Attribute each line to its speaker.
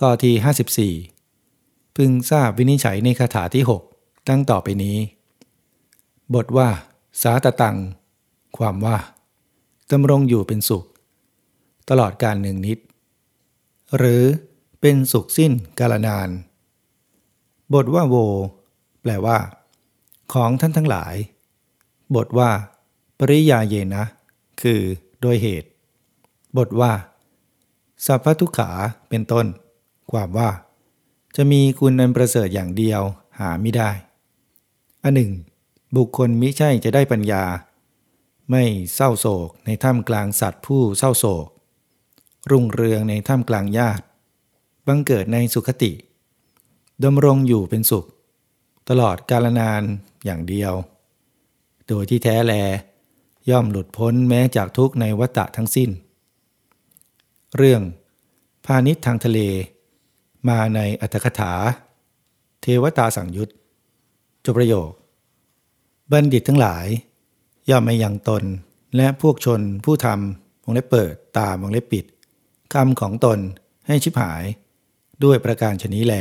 Speaker 1: ข้อที่ 54 พึงทราบวินิจฉัยในคาถาที่ 6 ตั้งต่อไปนี้ บทว่า สาตตัง ความว่าดำรงอยู่เป็นสุข ตลอดการหนึ่งนิด หรือเป็นสุขสิ้นกาลนาน บทว่าโว แปลว่า ของท่านทั้งหลาย บทว่า ปริยาเยนะ คือโดยเหตุ บทว่าสัพพทุขาเป็นต้น ความว่า จะมีคุณอันประเสริฐอย่างเดียวหาไม่ได้ อันหนึ่ง บุคคลมิใช่จะได้ปัญญา ไม่เศร้าโศกในท่ามกลางสัตว์ผู้เศร้าโศก รุ่งเรืองในท่ามกลางญาติ บังเกิดในสุขติดำรงอยู่เป็นสุข ตลอดกาลนานอย่างเดียว โดยที่แท้แล ย่อมหลุดพ้นแม้จากทุกในวัฏฏะทั้งสิ้น เรื่องพาณิชย์ทางทะเล มาในอัตถกถา เทวตาสังยุตจบประโยค บัณฑิตทั้งหลาย ย่อมไม่ยังตนและพวกชนผู้ทำวงเล็บเปิดตามวงเล็บปิดคำของตนให้ชิบหาย ด้วยประการชนี้แล